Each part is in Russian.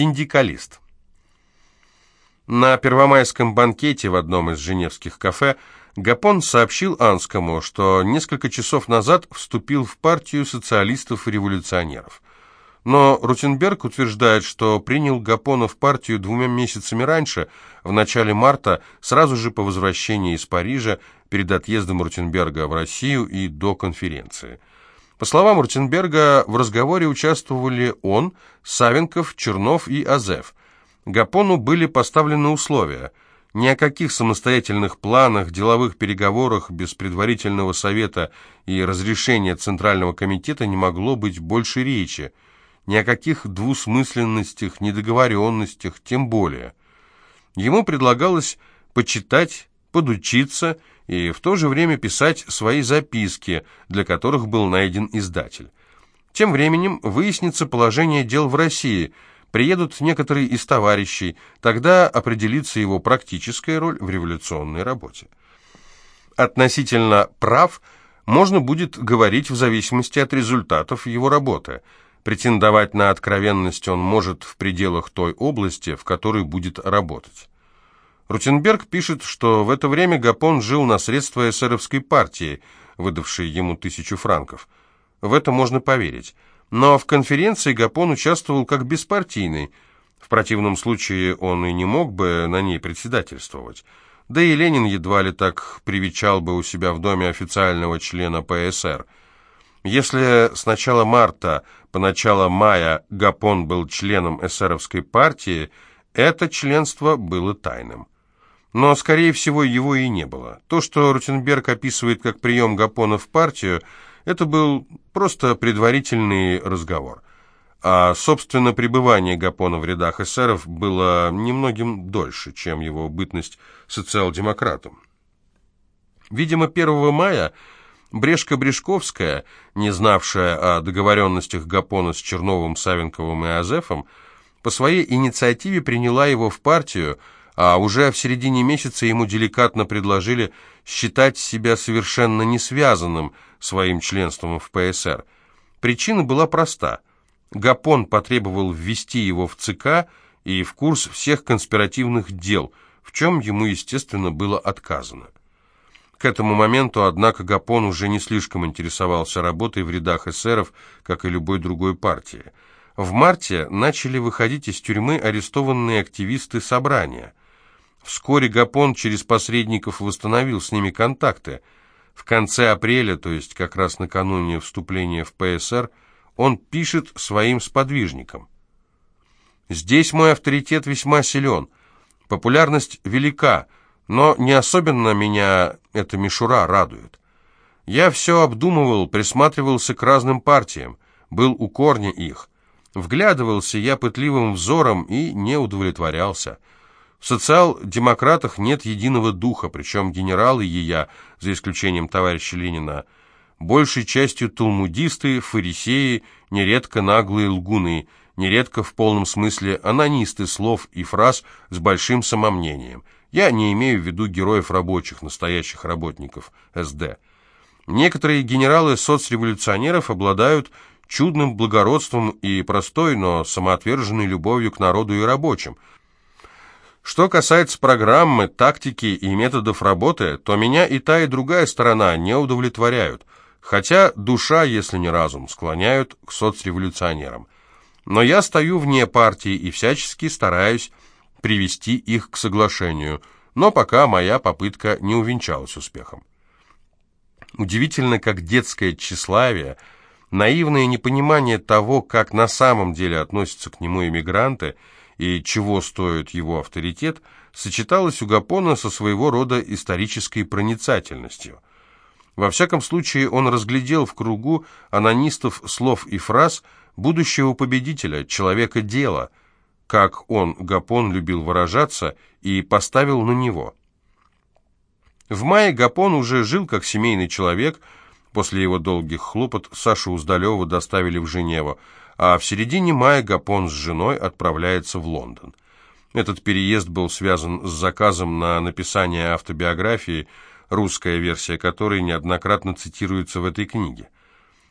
Синдикалист. На первомайском банкете в одном из женевских кафе Гапон сообщил Анскому, что несколько часов назад вступил в партию социалистов-революционеров. Но Рутенберг утверждает, что принял Гапона в партию двумя месяцами раньше, в начале марта, сразу же по возвращении из Парижа, перед отъездом Рутенберга в Россию и до конференции. По словам Рутенберга, в разговоре участвовали он, Савенков, Чернов и Азев. Гапону были поставлены условия – ни о каких самостоятельных планах, деловых переговорах без предварительного совета и разрешения Центрального комитета не могло быть больше речи. Ни о каких двусмысленностях, недоговоренностях, тем более. Ему предлагалось почитать, подучиться и в то же время писать свои записки, для которых был найден издатель. Тем временем выяснится положение дел в России – Приедут некоторые из товарищей, тогда определится его практическая роль в революционной работе. Относительно прав можно будет говорить в зависимости от результатов его работы. Претендовать на откровенность он может в пределах той области, в которой будет работать. Рутенберг пишет, что в это время Гапон жил на средства эсеровской партии, выдавшей ему тысячу франков. В это можно поверить. Но в конференции Гапон участвовал как беспартийный. В противном случае он и не мог бы на ней председательствовать. Да и Ленин едва ли так привечал бы у себя в доме официального члена ПСР. Если с начала марта по начало мая Гапон был членом эсеровской партии, это членство было тайным. Но, скорее всего, его и не было. То, что Рутенберг описывает как прием Гапона в партию – это был просто предварительный разговор. А, собственно, пребывание Гапона в рядах эсеров было немногим дольше, чем его бытность социал-демократом. Видимо, 1 мая Брешка-Брешковская, не знавшая о договоренностях Гапона с Черновым, Савенковым и Азефом, по своей инициативе приняла его в партию, а уже в середине месяца ему деликатно предложили считать себя совершенно не связанным своим членством в ПСР. Причина была проста. Гапон потребовал ввести его в ЦК и в курс всех конспиративных дел, в чем ему, естественно, было отказано. К этому моменту, однако, Гапон уже не слишком интересовался работой в рядах эсеров, как и любой другой партии. В марте начали выходить из тюрьмы арестованные активисты собрания. Вскоре Гапон через посредников восстановил с ними контакты. В конце апреля, то есть как раз накануне вступления в ПСР, он пишет своим сподвижникам. «Здесь мой авторитет весьма силен, популярность велика, но не особенно меня эта мишура радует. Я все обдумывал, присматривался к разным партиям, был у корня их. Вглядывался я пытливым взором и не удовлетворялся». В социал-демократах нет единого духа, причем генералы и я, за исключением товарища Ленина, большей частью талмудисты, фарисеи, нередко наглые лгуны, нередко в полном смысле анонисты слов и фраз с большим самомнением. Я не имею в виду героев рабочих, настоящих работников СД. Некоторые генералы соцреволюционеров обладают чудным благородством и простой, но самоотверженной любовью к народу и рабочим – что касается программы, тактики и методов работы, то меня и та, и другая сторона не удовлетворяют, хотя душа, если не разум, склоняют к соцреволюционерам. Но я стою вне партии и всячески стараюсь привести их к соглашению, но пока моя попытка не увенчалась успехом. Удивительно, как детское тщеславие, наивное непонимание того, как на самом деле относятся к нему иммигранты – и чего стоит его авторитет, сочеталось у Гапона со своего рода исторической проницательностью. Во всяком случае, он разглядел в кругу анонистов слов и фраз будущего победителя, человека дела, как он, Гапон, любил выражаться, и поставил на него. В мае Гапон уже жил как семейный человек, после его долгих хлопот Сашу Уздалева доставили в Женеву, а в середине мая Гапон с женой отправляется в Лондон. Этот переезд был связан с заказом на написание автобиографии, русская версия которой неоднократно цитируется в этой книге.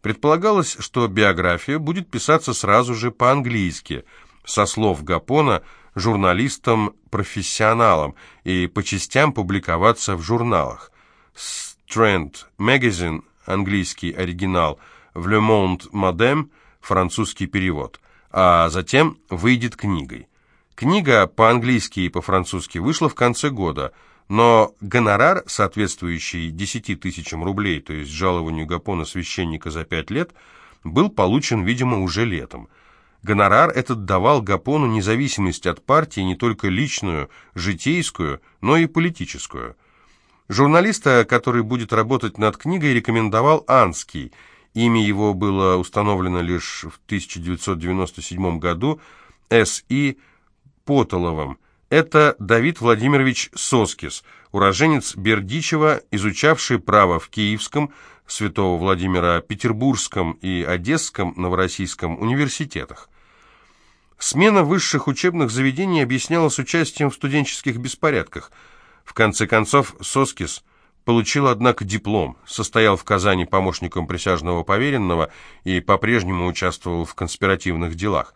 Предполагалось, что биография будет писаться сразу же по-английски, со слов Гапона, журналистом-профессионалом и по частям публиковаться в журналах. Strand Magazine, английский оригинал, в Le Monde Modem, французский перевод, а затем выйдет книгой. Книга по-английски и по-французски вышла в конце года, но гонорар, соответствующий 10 тысячам рублей, то есть жалованию Гапона священника за 5 лет, был получен, видимо, уже летом. Гонорар этот давал Гапону независимость от партии не только личную, житейскую, но и политическую. Журналиста, который будет работать над книгой, рекомендовал Анский. Имя его было установлено лишь в 1997 году С.И. Потоловым. Это Давид Владимирович Соскис, уроженец Бердичева, изучавший право в Киевском, Святого Владимира Петербургском и Одесском Новороссийском университетах. Смена высших учебных заведений объяснялась участием в студенческих беспорядках. В конце концов, Соскис получил, однако, диплом, состоял в Казани помощником присяжного поверенного и по-прежнему участвовал в конспиративных делах.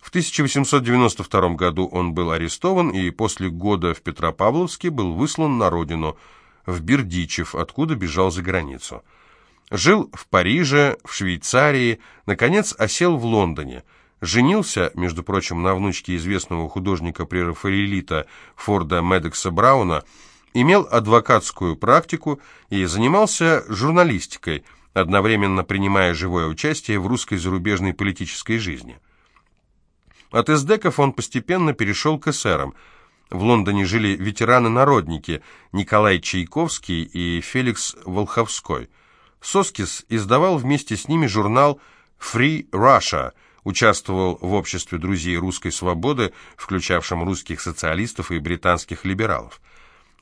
В 1892 году он был арестован и после года в Петропавловске был выслан на родину, в Бердичев, откуда бежал за границу. Жил в Париже, в Швейцарии, наконец осел в Лондоне – Женился, между прочим, на внучке известного художника-прерафаэлита Форда Медекса Брауна, имел адвокатскую практику и занимался журналистикой, одновременно принимая живое участие в русской зарубежной политической жизни. От эсдеков он постепенно перешел к эсерам. В Лондоне жили ветераны-народники Николай Чайковский и Феликс Волховской. Соскис издавал вместе с ними журнал «Free Russia», участвовал в обществе друзей русской свободы, включавшем русских социалистов и британских либералов.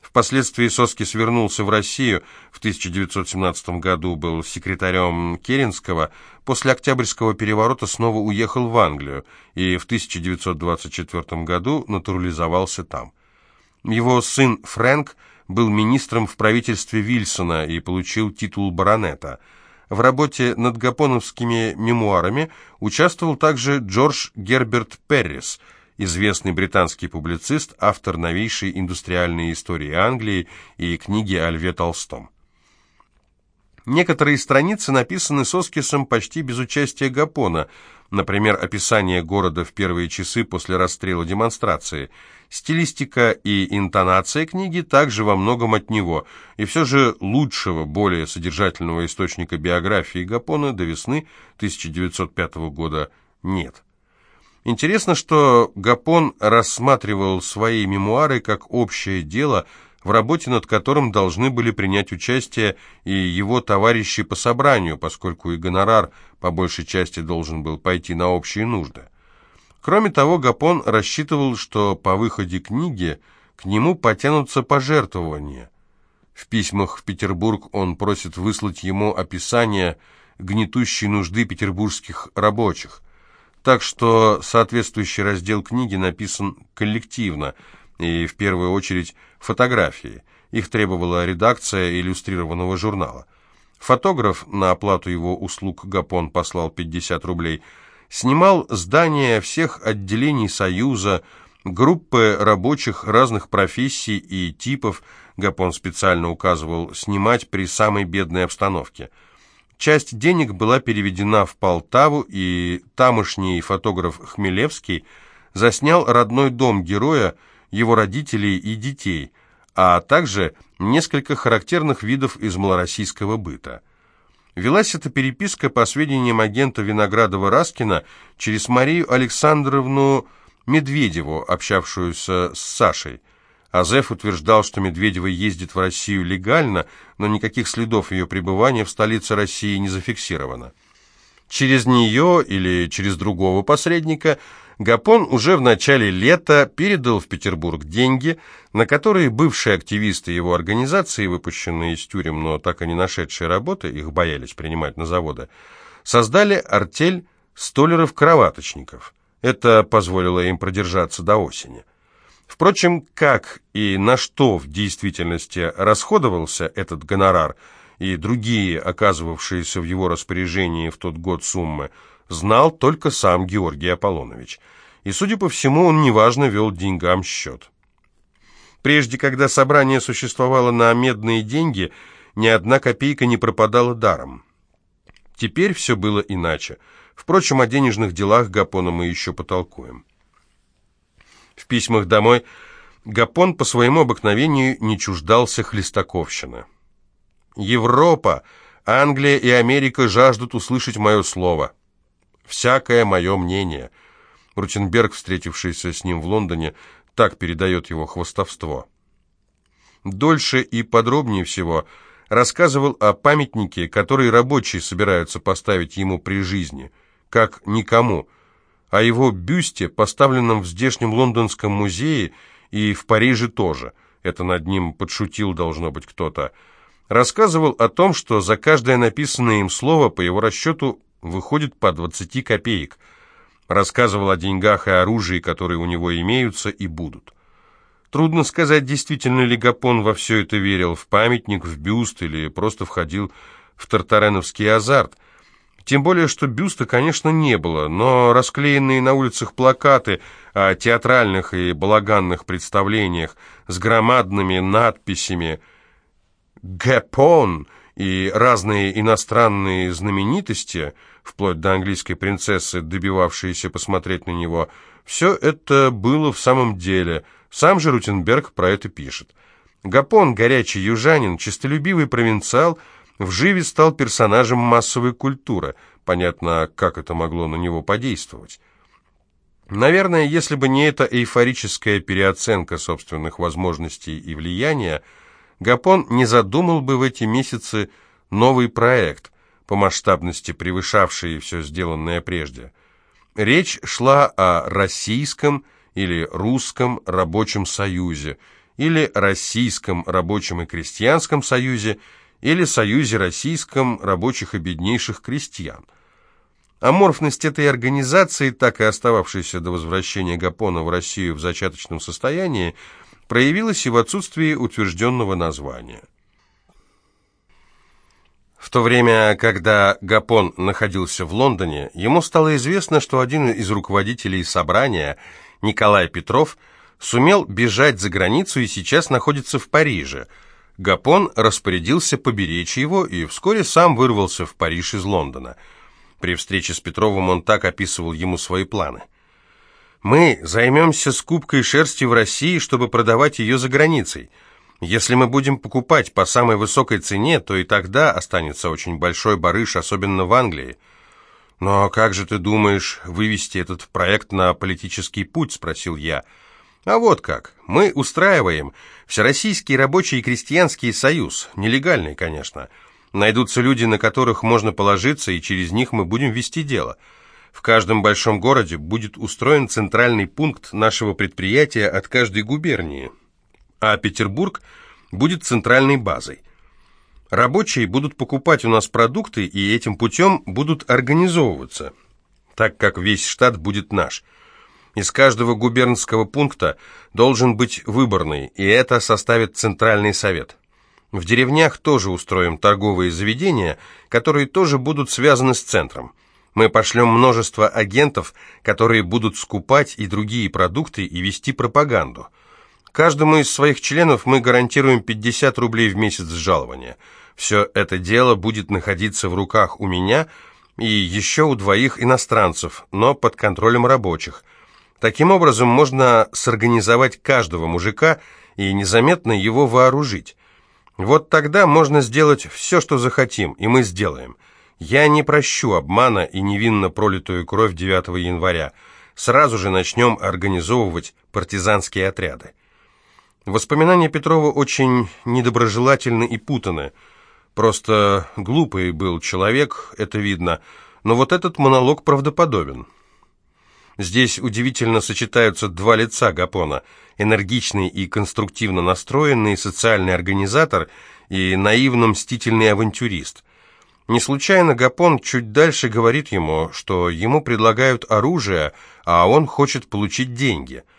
Впоследствии Соскис вернулся в Россию, в 1917 году был секретарем Керенского, после Октябрьского переворота снова уехал в Англию и в 1924 году натурализовался там. Его сын Фрэнк был министром в правительстве Вильсона и получил титул баронета – в работе над гапоновскими мемуарами участвовал также Джордж Герберт Перрис, известный британский публицист, автор новейшей индустриальной истории Англии и книги о Льве Толстом. Некоторые страницы написаны Соскисом почти без участия Гапона, например, описание города в первые часы после расстрела демонстрации – Стилистика и интонация книги также во многом от него, и все же лучшего, более содержательного источника биографии Гапона до весны 1905 года нет. Интересно, что Гапон рассматривал свои мемуары как общее дело, в работе над которым должны были принять участие и его товарищи по собранию, поскольку и гонорар по большей части должен был пойти на общие нужды. Кроме того, Гапон рассчитывал, что по выходе книги к нему потянутся пожертвования. В письмах в Петербург он просит выслать ему описание гнетущей нужды петербургских рабочих. Так что соответствующий раздел книги написан коллективно, и в первую очередь фотографии. Их требовала редакция иллюстрированного журнала. Фотограф на оплату его услуг Гапон послал 50 рублей – снимал здания всех отделений Союза, группы рабочих разных профессий и типов, Гапон специально указывал, снимать при самой бедной обстановке. Часть денег была переведена в Полтаву, и тамошний фотограф Хмелевский заснял родной дом героя, его родителей и детей, а также несколько характерных видов из малороссийского быта. Велась эта переписка, по сведениям агента Виноградова-Раскина, через Марию Александровну Медведеву, общавшуюся с Сашей. Азеф утверждал, что Медведева ездит в Россию легально, но никаких следов ее пребывания в столице России не зафиксировано. Через нее или через другого посредника – Гапон уже в начале лета передал в Петербург деньги, на которые бывшие активисты его организации, выпущенные из тюрем, но так и не нашедшие работы, их боялись принимать на заводы, создали артель столеров-кроваточников. Это позволило им продержаться до осени. Впрочем, как и на что в действительности расходовался этот гонорар и другие оказывавшиеся в его распоряжении в тот год суммы – знал только сам Георгий Аполлонович. и, судя по всему, он неважно вел деньгам счет. Прежде, когда собрание существовало на медные деньги, ни одна копейка не пропадала даром. Теперь все было иначе. Впрочем, о денежных делах Гапона мы еще потолкуем. В письмах домой Гапон по своему обыкновению не чуждался хлестаковщины. «Европа, Англия и Америка жаждут услышать мое слово. Всякое мое мнение». Рутенберг, встретившийся с ним в Лондоне, так передает его хвостовство. Дольше и подробнее всего рассказывал о памятнике, который рабочие собираются поставить ему при жизни, как никому, о его бюсте, поставленном в здешнем лондонском музее и в Париже тоже. Это над ним подшутил, должно быть, кто-то. Рассказывал о том, что за каждое написанное им слово, по его расчету, выходит по 20 копеек – рассказывал о деньгах и оружии, которые у него имеются и будут. Трудно сказать, действительно ли Гапон во все это верил, в памятник, в бюст или просто входил в тартареновский азарт. Тем более, что бюста, конечно, не было, но расклеенные на улицах плакаты о театральных и балаганных представлениях с громадными надписями «Гапон» и разные иностранные знаменитости – вплоть до английской принцессы, добивавшейся посмотреть на него, все это было в самом деле. Сам же Рутенберг про это пишет. Гапон, горячий южанин, честолюбивый провинциал, вживе стал персонажем массовой культуры. Понятно, как это могло на него подействовать. Наверное, если бы не эта эйфорическая переоценка собственных возможностей и влияния, Гапон не задумал бы в эти месяцы новый проект – по масштабности превышавшие все сделанное прежде. Речь шла о Российском или Русском рабочем союзе, или Российском рабочем и крестьянском союзе, или Союзе российском рабочих и беднейших крестьян. Аморфность этой организации, так и остававшейся до возвращения Гапона в Россию в зачаточном состоянии, проявилась и в отсутствии утвержденного названия. В то время, когда Гапон находился в Лондоне, ему стало известно, что один из руководителей собрания, Николай Петров, сумел бежать за границу и сейчас находится в Париже. Гапон распорядился поберечь его и вскоре сам вырвался в Париж из Лондона. При встрече с Петровым он так описывал ему свои планы. «Мы займемся скупкой шерсти в России, чтобы продавать ее за границей». Если мы будем покупать по самой высокой цене, то и тогда останется очень большой барыш, особенно в Англии. «Но как же ты думаешь вывести этот проект на политический путь?» – спросил я. «А вот как. Мы устраиваем Всероссийский рабочий и крестьянский союз, нелегальный, конечно. Найдутся люди, на которых можно положиться, и через них мы будем вести дело. В каждом большом городе будет устроен центральный пункт нашего предприятия от каждой губернии» а Петербург будет центральной базой. Рабочие будут покупать у нас продукты и этим путем будут организовываться, так как весь штат будет наш. Из каждого губернского пункта должен быть выборный, и это составит Центральный совет. В деревнях тоже устроим торговые заведения, которые тоже будут связаны с центром. Мы пошлем множество агентов, которые будут скупать и другие продукты и вести пропаганду. Каждому из своих членов мы гарантируем 50 рублей в месяц жалования. Все это дело будет находиться в руках у меня и еще у двоих иностранцев, но под контролем рабочих. Таким образом, можно сорганизовать каждого мужика и незаметно его вооружить. Вот тогда можно сделать все, что захотим, и мы сделаем. Я не прощу обмана и невинно пролитую кровь 9 января. Сразу же начнем организовывать партизанские отряды. Воспоминания Петрова очень недоброжелательны и путаны. Просто глупый был человек, это видно, но вот этот монолог правдоподобен. Здесь удивительно сочетаются два лица Гапона – энергичный и конструктивно настроенный социальный организатор и наивно-мстительный авантюрист. Не случайно Гапон чуть дальше говорит ему, что ему предлагают оружие, а он хочет получить деньги –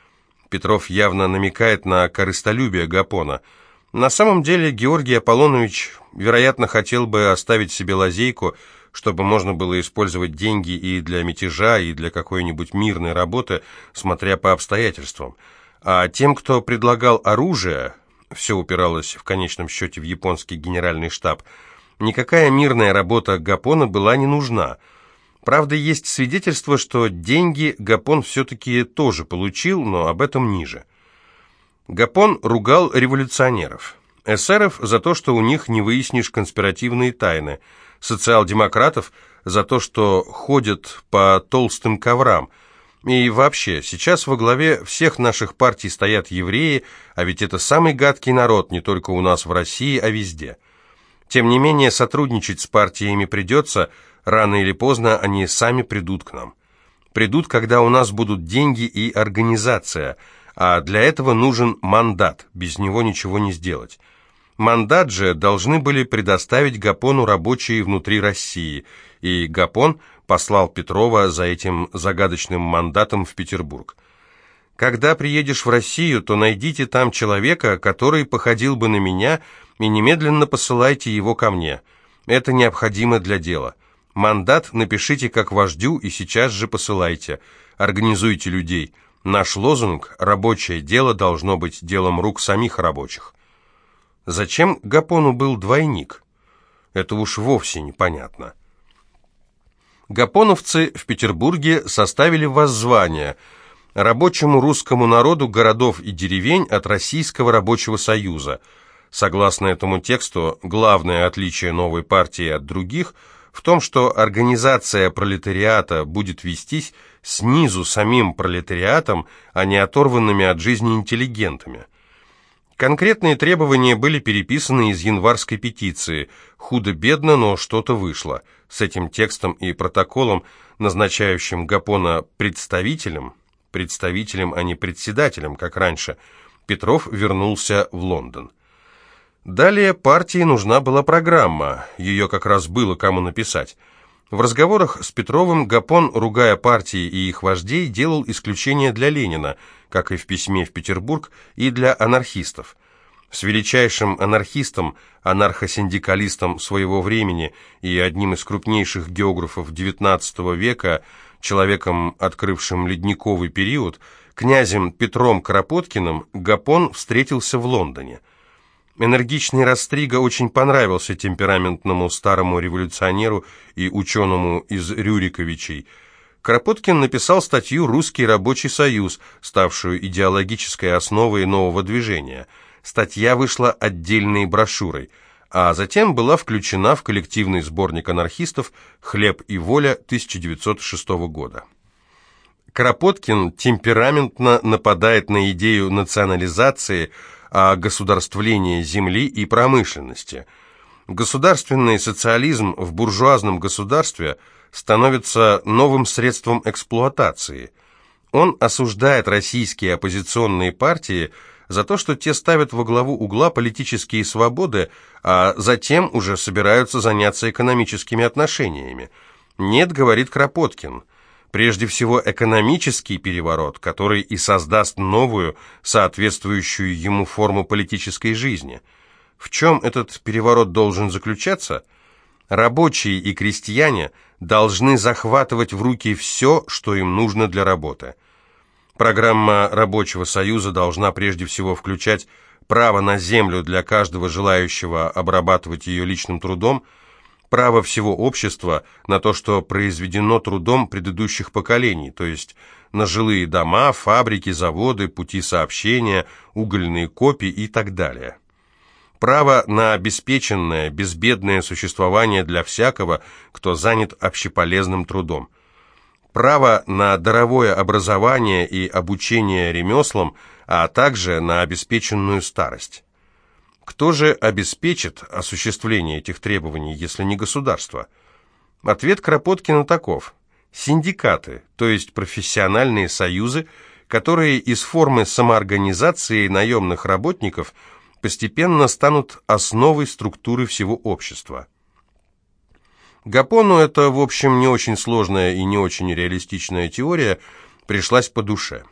Петров явно намекает на корыстолюбие Гапона. На самом деле Георгий Аполлонович, вероятно, хотел бы оставить себе лазейку, чтобы можно было использовать деньги и для мятежа, и для какой-нибудь мирной работы, смотря по обстоятельствам. А тем, кто предлагал оружие, все упиралось в конечном счете в японский генеральный штаб, никакая мирная работа Гапона была не нужна. Правда, есть свидетельство, что деньги Гапон все-таки тоже получил, но об этом ниже. Гапон ругал революционеров. Эсеров за то, что у них не выяснишь конспиративные тайны, социал-демократов за то, что ходят по толстым коврам. И вообще, сейчас во главе всех наших партий стоят евреи, а ведь это самый гадкий народ не только у нас в России, а везде. Тем не менее, сотрудничать с партиями придется, рано или поздно они сами придут к нам. Придут, когда у нас будут деньги и организация, а для этого нужен мандат, без него ничего не сделать. Мандат же должны были предоставить Гапону рабочие внутри России, и Гапон послал Петрова за этим загадочным мандатом в Петербург. Когда приедешь в Россию, то найдите там человека, который походил бы на меня, и немедленно посылайте его ко мне. Это необходимо для дела. Мандат напишите как вождю и сейчас же посылайте. Организуйте людей. Наш лозунг «Рабочее дело должно быть делом рук самих рабочих». Зачем Гапону был двойник? Это уж вовсе непонятно. Гапоновцы в Петербурге составили воззвание рабочему русскому народу городов и деревень от Российского рабочего союза. Согласно этому тексту, главное отличие новой партии от других в том, что организация пролетариата будет вестись снизу самим пролетариатом, а не оторванными от жизни интеллигентами. Конкретные требования были переписаны из январской петиции. Худо-бедно, но что-то вышло. С этим текстом и протоколом, назначающим Гапона представителем, представителем, а не председателем, как раньше, Петров вернулся в Лондон. Далее партии нужна была программа, ее как раз было кому написать. В разговорах с Петровым Гапон, ругая партии и их вождей, делал исключение для Ленина, как и в письме в Петербург, и для анархистов. С величайшим анархистом, анархосиндикалистом своего времени и одним из крупнейших географов XIX века, человеком, открывшим ледниковый период, князем Петром Кропоткиным, Гапон встретился в Лондоне – Энергичный Растрига очень понравился темпераментному старому революционеру и ученому из Рюриковичей. Кропоткин написал статью «Русский рабочий союз», ставшую идеологической основой нового движения. Статья вышла отдельной брошюрой, а затем была включена в коллективный сборник анархистов «Хлеб и воля» 1906 года. Кропоткин темпераментно нападает на идею национализации – о государствлении земли и промышленности. Государственный социализм в буржуазном государстве становится новым средством эксплуатации. Он осуждает российские оппозиционные партии за то, что те ставят во главу угла политические свободы, а затем уже собираются заняться экономическими отношениями. Нет, говорит Кропоткин – Прежде всего экономический переворот, который и создаст новую, соответствующую ему форму политической жизни. В чем этот переворот должен заключаться? Рабочие и крестьяне должны захватывать в руки все, что им нужно для работы. Программа Рабочего Союза должна прежде всего включать право на землю для каждого желающего обрабатывать ее личным трудом – право всего общества на то, что произведено трудом предыдущих поколений, то есть на жилые дома, фабрики, заводы, пути сообщения, угольные копии и так далее. Право на обеспеченное, безбедное существование для всякого, кто занят общеполезным трудом. Право на даровое образование и обучение ремеслам, а также на обеспеченную старость. Кто же обеспечит осуществление этих требований, если не государство? Ответ Кропоткина таков. Синдикаты, то есть профессиональные союзы, которые из формы самоорганизации наемных работников постепенно станут основой структуры всего общества. Гапону эта, в общем, не очень сложная и не очень реалистичная теория пришлась по душе.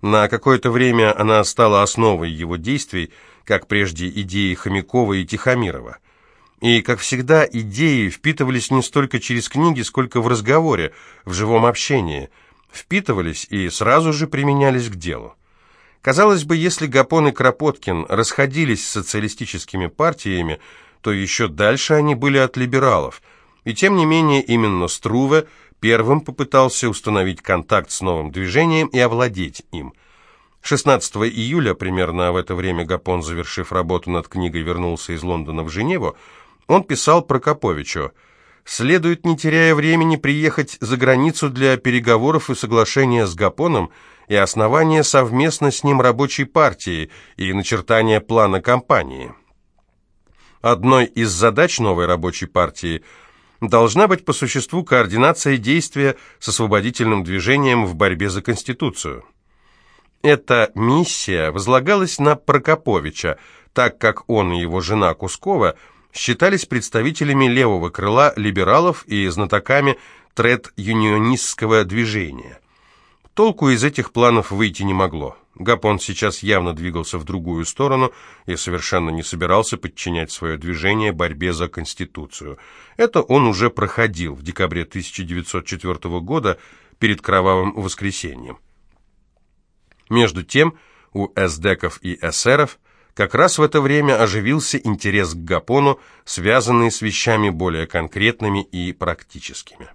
На какое-то время она стала основой его действий, как прежде идеи Хомякова и Тихомирова. И, как всегда, идеи впитывались не столько через книги, сколько в разговоре, в живом общении. Впитывались и сразу же применялись к делу. Казалось бы, если Гапон и Кропоткин расходились с социалистическими партиями, то еще дальше они были от либералов. И тем не менее именно Струве первым попытался установить контакт с новым движением и овладеть им. 16 июля, примерно в это время Гапон, завершив работу над книгой, вернулся из Лондона в Женеву, он писал Прокоповичу «Следует, не теряя времени, приехать за границу для переговоров и соглашения с Гапоном и основания совместно с ним рабочей партии и начертания плана кампании». Одной из задач новой рабочей партии должна быть по существу координация действия с освободительным движением в борьбе за Конституцию. Эта миссия возлагалась на Прокоповича, так как он и его жена Кускова считались представителями левого крыла либералов и знатоками тред-юнионистского движения. Толку из этих планов выйти не могло. Гапон сейчас явно двигался в другую сторону и совершенно не собирался подчинять свое движение борьбе за Конституцию. Это он уже проходил в декабре 1904 года перед Кровавым воскресеньем. Между тем, у эсдеков и эсеров как раз в это время оживился интерес к Гапону, связанный с вещами более конкретными и практическими.